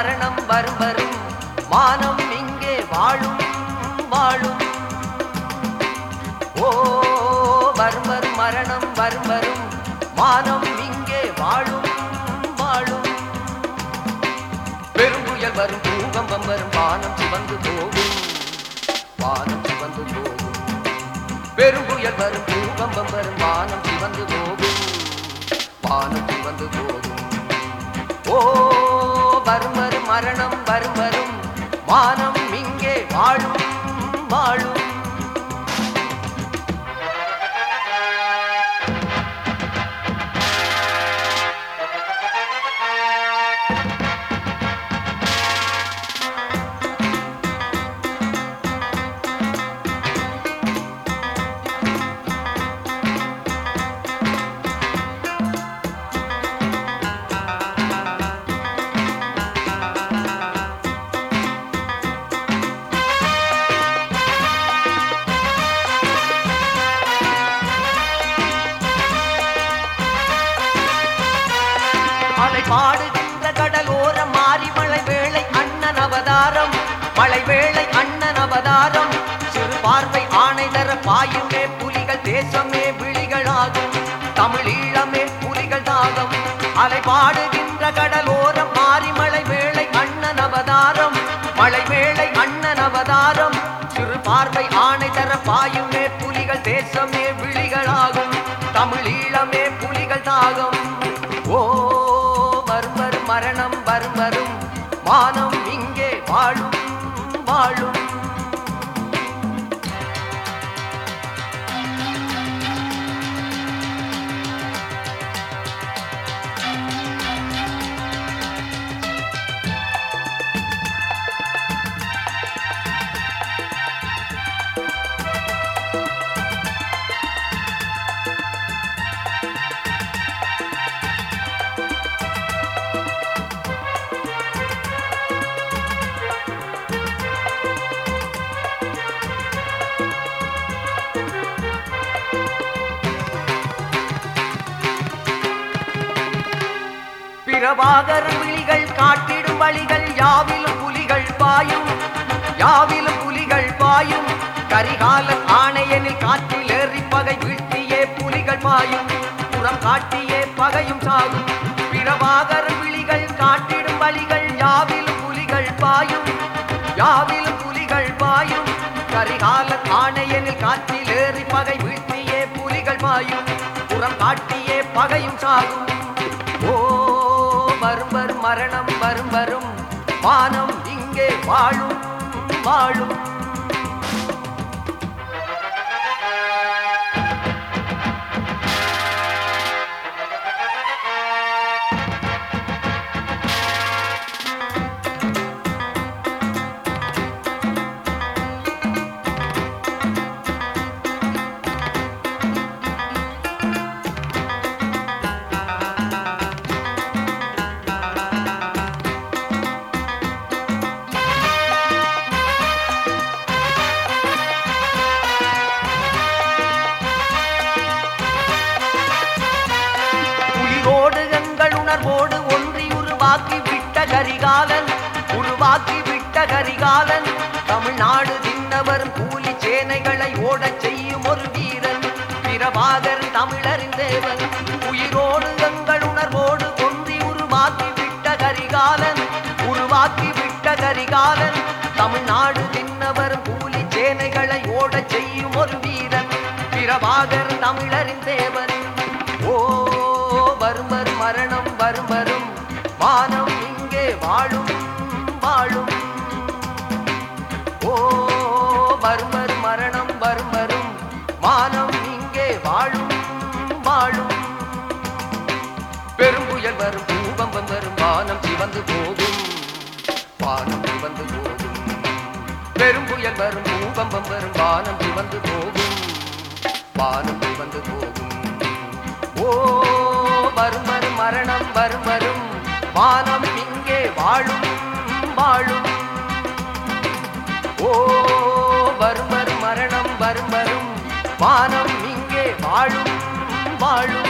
மரணம் வரும் வரும். மானம் இங்கே வாழும் வாழும். ஓ வரும் வரும் மரணம் வரும் வரும். மானம் இங்கே வாழும் வாழும். பெரும்புயல் வரும் பூகம்பம் வரும் வானம் சிவந்து போகும். வானம் சிவந்து போகும். பெரும்புயல் வரும் பூகம்பம் வரும் வானம் சிவந்து போகும். வானம் சிவந்து போகும். ஓ வரும் மரணம் வரும் வரும் மானம் இங்கே வாழும் வாழும். பாடுகின்ற கடலோர மாறி மழை வேளை அண்ணன் அவதாரம். மழை வேளை அண்ணன் அவதாரம். சிறு பார்வை ஆணை தர பாயுமே புலிகள் தேசமே விழிகளாகும். தமிழீழமே புலிகள் தாகம். அலை பாடுகின்ற கடலோர மாறி மழை வேளை அண்ணன் அவதாரம். மழை வேளை அண்ணன் அவதாரம். சிறு பார்வை ஆணை தர பாயுமே புலிகள் தேசமே விழிகளாகும். தமிழீழமே புலிகள் தாகம். வரும் மானம் இங்கே வாழும் வாழும். பிரபாகர விழிகள் காட்டிடும் வழிகள் யாவிலும் புலிகள் பாயும் யாவிலும் புலிகள் பாயும். கரிகால ஆணையனில் காற்றில் ஏறி பகை வீழ்த்தியே புலிகள் பாயும். புறம் காட்டியே பகையும் சாகும் பிரபாகர விழிகள் காட்டிடும் வழிகள் யாவிலும் புலிகள் பாயும். யாவிலும் புலிகள் பாயும். கரிகால ஆணையனில் காற்றில் ஏறி பகை வீழ்த்தியே புலிகள் பாயும். புறம் காட்டியே பகையும் சாகும் ஓ வரும் வரும் மரணம் வரும் வரும். வானம் இங்கே வாழும் வாழும். உணர்வோடு ஒன்றி உருவாக்கி விட்ட கரிகாலன் உருவாக்கி விட்ட கரிகாலன் தமிழ்நாடு தின்னவரும் கூலி சேனைகளை ஓடச் செய்யும் ஒரு வீரன் பிரபாகர் தமிழரின் தேவன் உயிரோடு எங்கள் உணர்வோடு ஒன்றி உருவாக்கி விட்ட கரிகாலன் உருவாக்கி விட்ட கரிகாலன் தமிழ்நாடு தின்னவரும் கூலி சேனைகளை ஓடச் செய்யும் ஒரு வீரன் பிரபாகர் தமிழரின் தேவன் ஓ வருமர் மரணம் வாழும் வாழும். ஓ வர்மர் மரணம் வர்மரும். மானம் இங்கே வாழும் வாழும். பெரும்புயல் வரும் பூகம்பம் வரும் வானம் சிவந்து போகும். வானம் சிவந்து போகும். பெரும்புயல் வரும் பூகம்பம் வரும் வானம் சிவந்து போகும். வானம் சிவந்து போகும். ஓ வரும் வரும் மரணம் வரும் வரும் வானம் இங்கே வாழும் வாழும். ஓ வரும் வரும் மரணம் வரும் வரும் வானம் இங்கே வாழும் வாழும்.